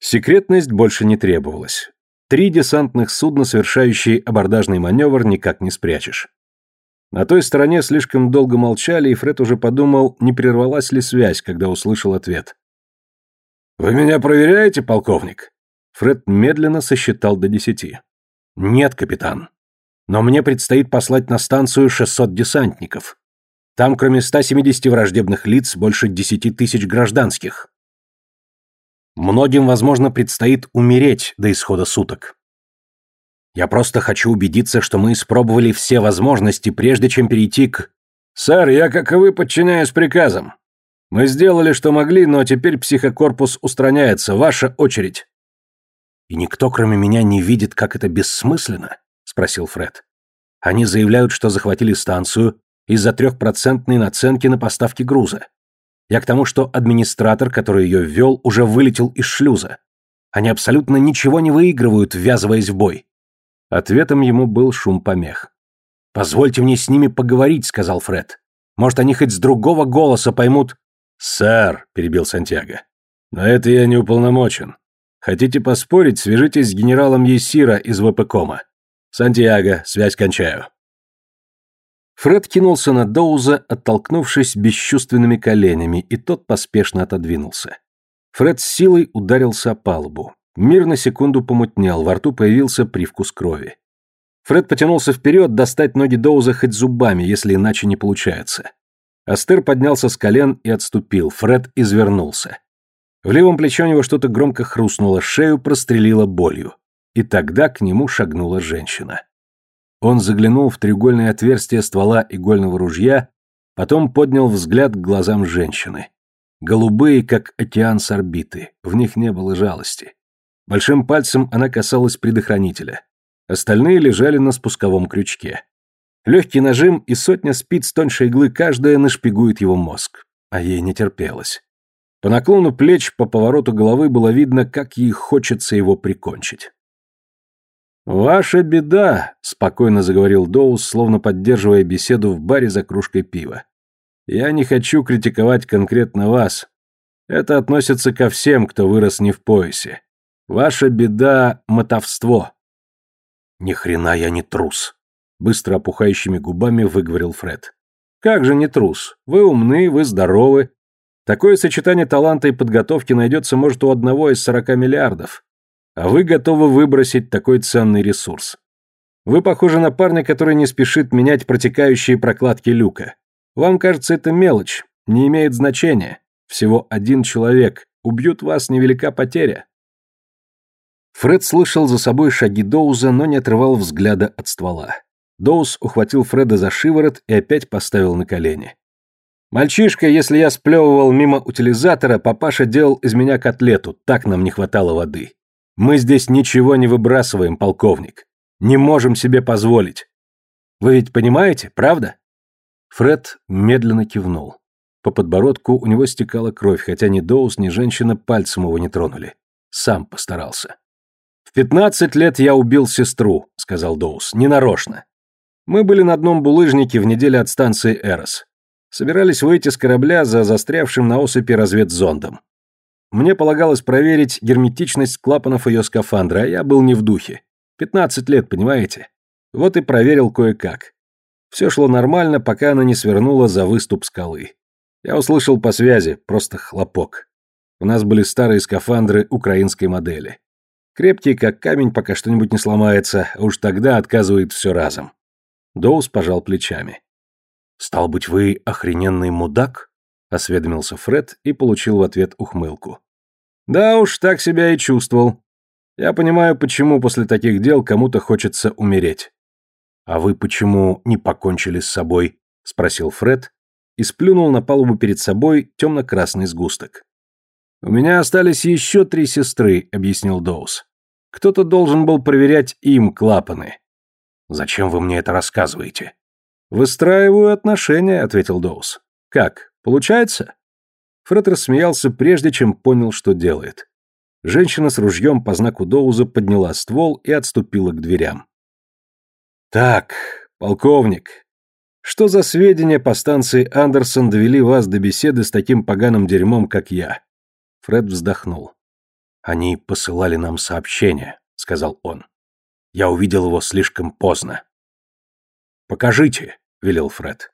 Секретность больше не требовалась. Три десантных судна, совершающие абордажный маневр, никак не спрячешь. На той стороне слишком долго молчали, и Фред уже подумал, не прервалась ли связь, когда услышал ответ. «Вы меня проверяете, полковник?» Фред медленно сосчитал до десяти. «Нет, капитан. Но мне предстоит послать на станцию 600 десантников. Там, кроме 170 враждебных лиц, больше 10 тысяч гражданских. Многим, возможно, предстоит умереть до исхода суток. Я просто хочу убедиться, что мы испробовали все возможности, прежде чем перейти к... Сэр, я, как и вы, подчиняюсь приказам. Мы сделали, что могли, но теперь психокорпус устраняется. Ваша очередь. И никто, кроме меня, не видит, как это бессмысленно? Спросил Фред. Они заявляют, что захватили станцию из-за трехпроцентной наценки на поставки груза. Я к тому, что администратор, который ее ввел, уже вылетел из шлюза. Они абсолютно ничего не выигрывают, ввязываясь в бой. Ответом ему был шум помех. «Позвольте мне с ними поговорить», — сказал Фред. «Может, они хоть с другого голоса поймут...» «Сэр», — перебил Сантьяго, — «на это я не уполномочен. Хотите поспорить, свяжитесь с генералом Есира из ВПКома. Сантьяго, связь кончаю». Фред кинулся на Доуза, оттолкнувшись бесчувственными коленями, и тот поспешно отодвинулся. Фред с силой ударился о палубу. Мир на секунду помутнел, во рту появился привкус крови. Фред потянулся вперед, достать ноги Доуза хоть зубами, если иначе не получается. Астер поднялся с колен и отступил, Фред извернулся. В левом плече у него что-то громко хрустнуло, шею прострелило болью. И тогда к нему шагнула женщина. Он заглянул в треугольное отверстие ствола игольного ружья, потом поднял взгляд к глазам женщины. Голубые, как океан с орбиты, в них не было жалости. Большим пальцем она касалась предохранителя. Остальные лежали на спусковом крючке. Легкий нажим и сотня спиц тоньше иглы каждая нашпигует его мозг. А ей не терпелось. По наклону плеч, по повороту головы было видно, как ей хочется его прикончить. «Ваша беда», — спокойно заговорил Доус, словно поддерживая беседу в баре за кружкой пива. «Я не хочу критиковать конкретно вас. Это относится ко всем, кто вырос не в поясе. Ваша беда — мотовство». «Ни хрена я не трус», — быстро опухающими губами выговорил Фред. «Как же не трус? Вы умны, вы здоровы. Такое сочетание таланта и подготовки найдется, может, у одного из сорока миллиардов а вы готовы выбросить такой ценный ресурс. Вы похожи на парня, который не спешит менять протекающие прокладки люка. Вам кажется, это мелочь, не имеет значения. Всего один человек. Убьют вас, невелика потеря. Фред слышал за собой шаги Доуза, но не отрывал взгляда от ствола. Доуз ухватил Фреда за шиворот и опять поставил на колени. «Мальчишка, если я сплевывал мимо утилизатора, папаша делал из меня котлету, так нам не хватало воды. Мы здесь ничего не выбрасываем, полковник. Не можем себе позволить. Вы ведь понимаете, правда? Фред медленно кивнул. По подбородку у него стекала кровь, хотя ни Доус, ни женщина пальцем его не тронули. Сам постарался. «В пятнадцать лет я убил сестру», — сказал Доус, — «ненарочно. Мы были на одном булыжнике в неделе от станции Эрос. Собирались выйти с корабля за застрявшим на осыпи разведзондом. Мне полагалось проверить герметичность клапанов ее скафандра, а я был не в духе. Пятнадцать лет, понимаете? Вот и проверил кое-как. Все шло нормально, пока она не свернула за выступ скалы. Я услышал по связи, просто хлопок. У нас были старые скафандры украинской модели. Крепкие, как камень, пока что-нибудь не сломается, а уж тогда отказывает все разом. Доус пожал плечами. «Стал быть, вы охрененный мудак?» — осведомился Фред и получил в ответ ухмылку. «Да уж, так себя и чувствовал. Я понимаю, почему после таких дел кому-то хочется умереть». «А вы почему не покончили с собой?» — спросил Фред и сплюнул на палубу перед собой темно-красный сгусток. «У меня остались еще три сестры», — объяснил Доус. «Кто-то должен был проверять им клапаны». «Зачем вы мне это рассказываете?» «Выстраиваю отношения», — ответил Доус. «Как, Получается? Фред рассмеялся, прежде чем понял, что делает. Женщина с ружьем по знаку Доуза подняла ствол и отступила к дверям. «Так, полковник, что за сведения по станции Андерсон довели вас до беседы с таким поганым дерьмом, как я?» Фред вздохнул. «Они посылали нам сообщение», — сказал он. «Я увидел его слишком поздно». «Покажите», — велел Фред.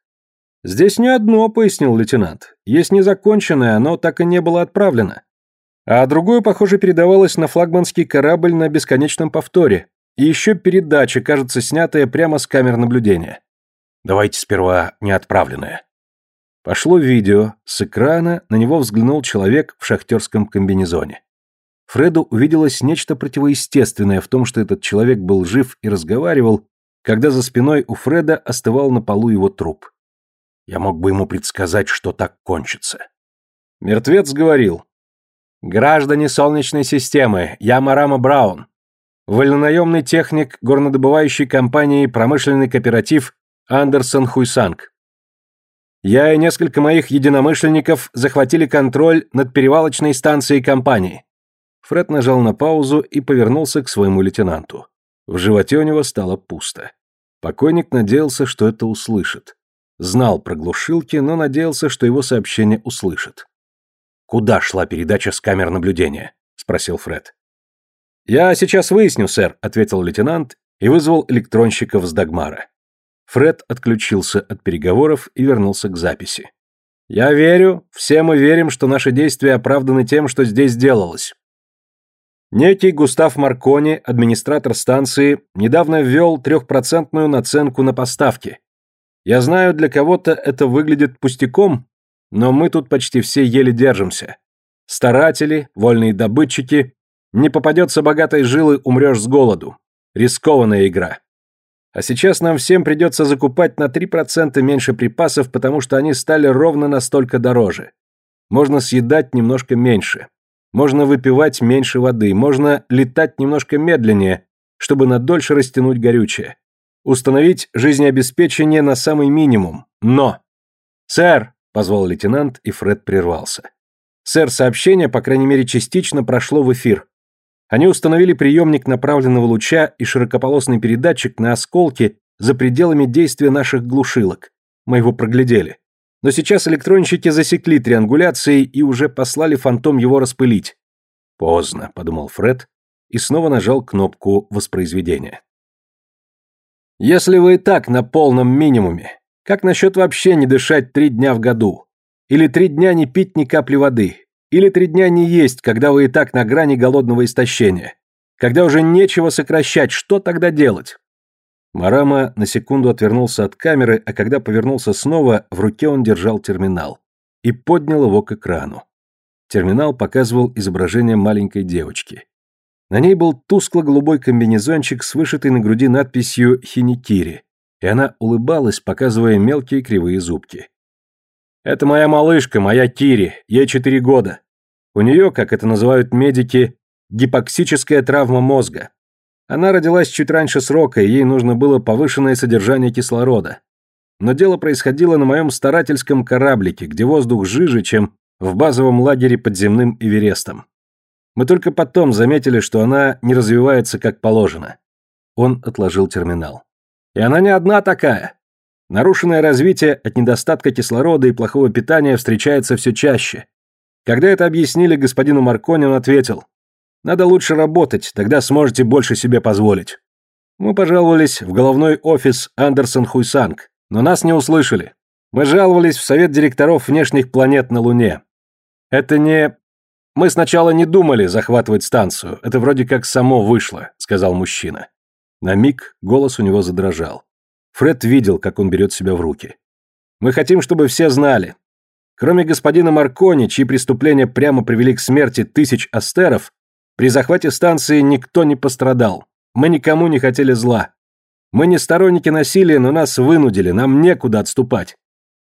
«Здесь не одно», — пояснил лейтенант. «Есть незаконченное, оно так и не было отправлено. А другое, похоже, передавалось на флагманский корабль на бесконечном повторе. И еще передача, кажется, снятая прямо с камер наблюдения. Давайте сперва неотправленное». Пошло видео, с экрана на него взглянул человек в шахтерском комбинезоне. Фреду увиделось нечто противоестественное в том, что этот человек был жив и разговаривал, когда за спиной у Фреда остывал на полу его труп. Я мог бы ему предсказать, что так кончится. Мертвец говорил. «Граждане Солнечной системы, я Марама Браун. Вольнонаемный техник горнодобывающей компании «Промышленный кооператив» Андерсон Хуйсанг. Я и несколько моих единомышленников захватили контроль над перевалочной станцией компании». Фред нажал на паузу и повернулся к своему лейтенанту. В животе у него стало пусто. Покойник надеялся, что это услышит. Знал про глушилки, но надеялся, что его сообщение услышит. «Куда шла передача с камер наблюдения?» — спросил Фред. «Я сейчас выясню, сэр», — ответил лейтенант и вызвал электронщиков с Дагмара. Фред отключился от переговоров и вернулся к записи. «Я верю, все мы верим, что наши действия оправданы тем, что здесь делалось. Некий Густав Маркони, администратор станции, недавно ввел трехпроцентную наценку на поставки. Я знаю, для кого-то это выглядит пустяком, но мы тут почти все еле держимся. Старатели, вольные добытчики. Не попадется богатой жилы, умрешь с голоду. Рискованная игра. А сейчас нам всем придется закупать на 3% меньше припасов, потому что они стали ровно настолько дороже. Можно съедать немножко меньше. Можно выпивать меньше воды, можно летать немножко медленнее, чтобы надольше растянуть горючее. Установить жизнеобеспечение на самый минимум. Но... «Сэр!» — позвал лейтенант, и Фред прервался. «Сэр, сообщение, по крайней мере, частично прошло в эфир. Они установили приемник направленного луча и широкополосный передатчик на осколки за пределами действия наших глушилок. Мы его проглядели. Но сейчас электронщики засекли триангуляцией и уже послали фантом его распылить. Поздно, подумал Фред и снова нажал кнопку воспроизведения. Если вы и так на полном минимуме, как насчет вообще не дышать три дня в году? Или три дня не пить ни капли воды? Или три дня не есть, когда вы и так на грани голодного истощения? Когда уже нечего сокращать, что тогда делать? Марама на секунду отвернулся от камеры, а когда повернулся снова, в руке он держал терминал и поднял его к экрану. Терминал показывал изображение маленькой девочки. На ней был тускло-голубой комбинезончик с вышитой на груди надписью «Хиникири», и она улыбалась, показывая мелкие кривые зубки. «Это моя малышка, моя Кири, ей четыре года. У нее, как это называют медики, гипоксическая травма мозга. Она родилась чуть раньше срока, и ей нужно было повышенное содержание кислорода. Но дело происходило на моем старательском кораблике, где воздух жиже, чем в базовом лагере под земным Эверестом. Мы только потом заметили, что она не развивается как положено. Он отложил терминал. И она не одна такая. Нарушенное развитие от недостатка кислорода и плохого питания встречается все чаще. Когда это объяснили господину Маркони, он ответил, надо лучше работать, тогда сможете больше себе позволить. Мы пожаловались в головной офис Андерсон Хуйсанг, но нас не услышали. Мы жаловались в совет директоров внешних планет на Луне. Это не... Мы сначала не думали захватывать станцию, это вроде как само вышло, сказал мужчина. На миг голос у него задрожал. Фред видел, как он берет себя в руки. Мы хотим, чтобы все знали. Кроме господина Маркони, чьи преступления прямо привели к смерти тысяч астеров, при захвате станции никто не пострадал. Мы никому не хотели зла. Мы не сторонники насилия, но нас вынудили, нам некуда отступать.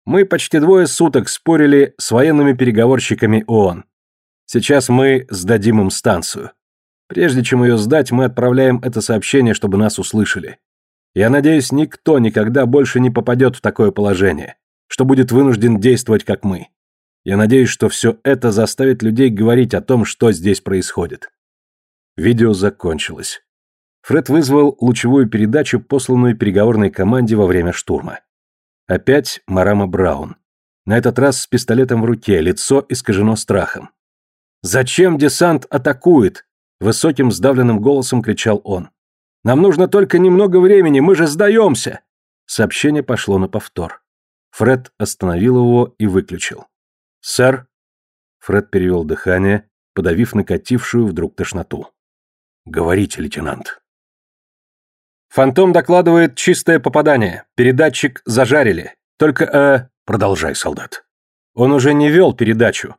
Мы почти двое суток спорили с военными переговорщиками ООН. Сейчас мы сдадим им станцию. Прежде чем ее сдать, мы отправляем это сообщение, чтобы нас услышали. Я надеюсь, никто никогда больше не попадет в такое положение, что будет вынужден действовать, как мы. Я надеюсь, что все это заставит людей говорить о том, что здесь происходит. Видео закончилось. Фред вызвал лучевую передачу, посланную переговорной команде во время штурма. Опять Марама Браун. На этот раз с пистолетом в руке, лицо искажено страхом. «Зачем десант атакует?» — высоким сдавленным голосом кричал он. «Нам нужно только немного времени, мы же сдаемся!» Сообщение пошло на повтор. Фред остановил его и выключил. «Сэр?» Фред перевел дыхание, подавив накатившую вдруг тошноту. «Говорите, лейтенант». «Фантом докладывает чистое попадание. Передатчик зажарили. Только, э...» «Продолжай, солдат». «Он уже не вел передачу.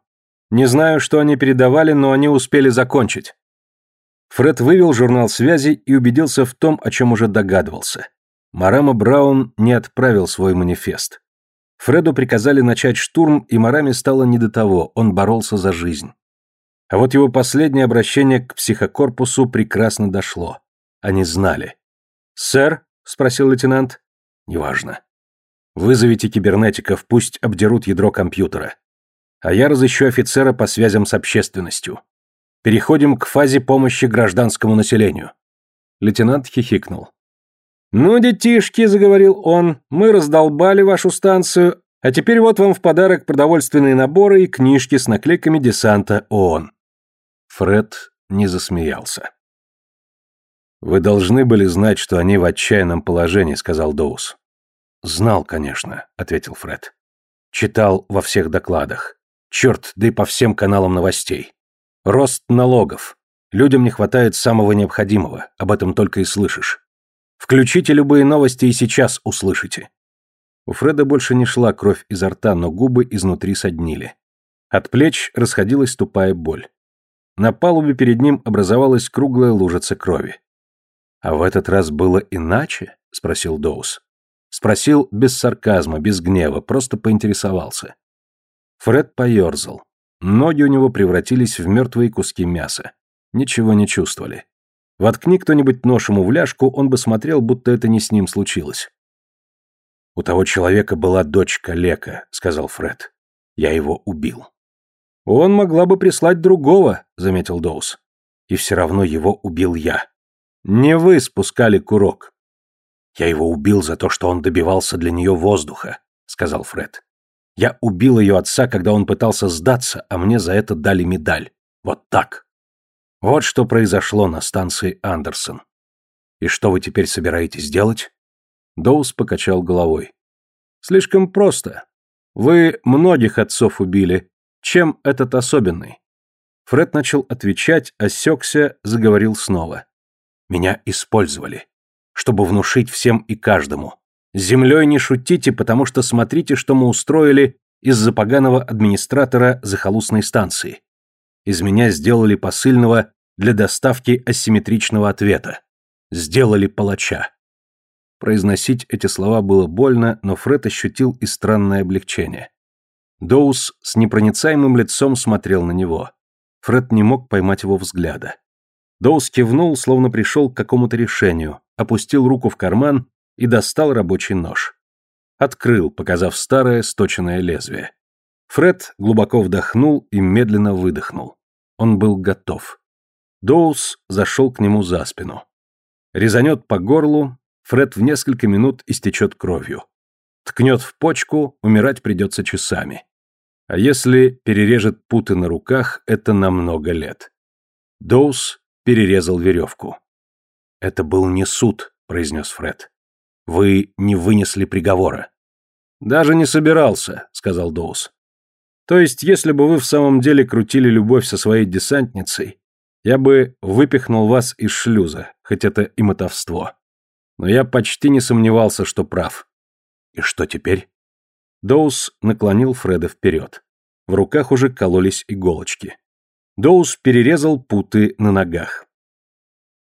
Не знаю, что они передавали, но они успели закончить». Фред вывел журнал связи и убедился в том, о чем уже догадывался. Марама Браун не отправил свой манифест. Фреду приказали начать штурм, и Мараме стало не до того, он боролся за жизнь. А вот его последнее обращение к психокорпусу прекрасно дошло. Они знали. «Сэр?» — спросил лейтенант. «Неважно. Вызовите кибернетиков, пусть обдерут ядро компьютера. А я разыщу офицера по связям с общественностью. Переходим к фазе помощи гражданскому населению». Лейтенант хихикнул. «Ну, детишки», — заговорил он, — «мы раздолбали вашу станцию, а теперь вот вам в подарок продовольственные наборы и книжки с наклейками десанта ООН». Фред не засмеялся. «Вы должны были знать, что они в отчаянном положении», — сказал Доус. «Знал, конечно», — ответил Фред. «Читал во всех докладах. Черт, да и по всем каналам новостей. Рост налогов. Людям не хватает самого необходимого, об этом только и слышишь. Включите любые новости и сейчас услышите». У Фреда больше не шла кровь изо рта, но губы изнутри соднили. От плеч расходилась тупая боль. На палубе перед ним образовалась круглая лужица крови. «А в этот раз было иначе?» — спросил Доус. Спросил без сарказма, без гнева, просто поинтересовался. Фред поерзал. Ноги у него превратились в мертвые куски мяса. Ничего не чувствовали. Воткни кто-нибудь нож ему в ляжку, он бы смотрел, будто это не с ним случилось. «У того человека была дочка Лека», — сказал Фред. «Я его убил». «Он могла бы прислать другого», — заметил Доус. «И все равно его убил я. Не вы спускали курок». «Я его убил за то, что он добивался для нее воздуха», — сказал Фред. «Я убил ее отца, когда он пытался сдаться, а мне за это дали медаль. Вот так». Вот что произошло на станции Андерсон. И что вы теперь собираетесь делать? Доус покачал головой. Слишком просто. Вы многих отцов убили. Чем этот особенный? Фред начал отвечать, осекся, заговорил снова. Меня использовали, чтобы внушить всем и каждому. С землей не шутите, потому что смотрите, что мы устроили из-за поганого администратора захолустной станции. Из меня сделали посыльного для доставки асимметричного ответа. Сделали палача. Произносить эти слова было больно, но Фред ощутил и странное облегчение. Доус с непроницаемым лицом смотрел на него. Фред не мог поймать его взгляда. Доус кивнул, словно пришел к какому-то решению, опустил руку в карман и достал рабочий нож. Открыл, показав старое сточенное лезвие. Фред глубоко вдохнул и медленно выдохнул. Он был готов. Доус зашел к нему за спину. Резанет по горлу, Фред в несколько минут истечет кровью. Ткнет в почку, умирать придется часами. А если перережет путы на руках, это на много лет. Доус перерезал веревку. «Это был не суд», — произнес Фред. «Вы не вынесли приговора». «Даже не собирался», — сказал Доус. «То есть, если бы вы в самом деле крутили любовь со своей десантницей, я бы выпихнул вас из шлюза, хоть это и мотовство. Но я почти не сомневался, что прав. И что теперь? Доус наклонил Фреда вперед. В руках уже кололись иголочки. Доус перерезал путы на ногах.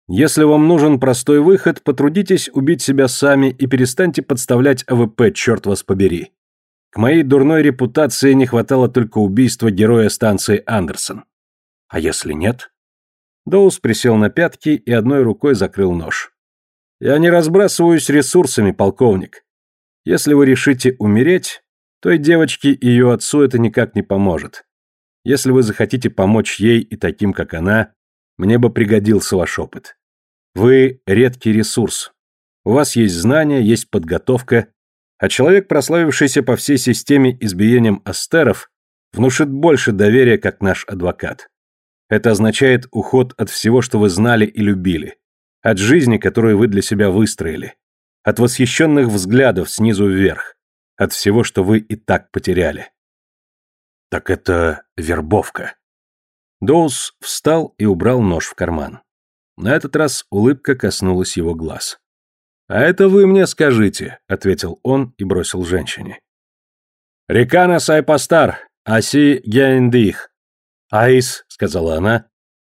Если вам нужен простой выход, потрудитесь убить себя сами и перестаньте подставлять АВП, черт вас побери. К моей дурной репутации не хватало только убийства героя станции Андерсон. А если нет? Доус присел на пятки и одной рукой закрыл нож. «Я не разбрасываюсь ресурсами, полковник. Если вы решите умереть, Той девочке и ее отцу это никак не поможет. Если вы захотите помочь ей и таким, как она, мне бы пригодился ваш опыт. Вы редкий ресурс. У вас есть знания, есть подготовка, а человек, прославившийся по всей системе избиением астеров, внушит больше доверия, как наш адвокат. Это означает уход от всего, что вы знали и любили, от жизни, которую вы для себя выстроили, от восхищенных взглядов снизу вверх, от всего, что вы и так потеряли. Так это вербовка. Доус встал и убрал нож в карман. На этот раз улыбка коснулась его глаз. «А это вы мне скажите», — ответил он и бросил женщине. «Рекана сайпастар, аси гяндих». «Айс», — сказала она,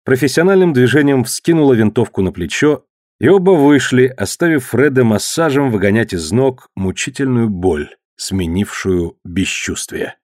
профессиональным движением вскинула винтовку на плечо, и оба вышли, оставив Фреда массажем выгонять из ног мучительную боль, сменившую бесчувствие.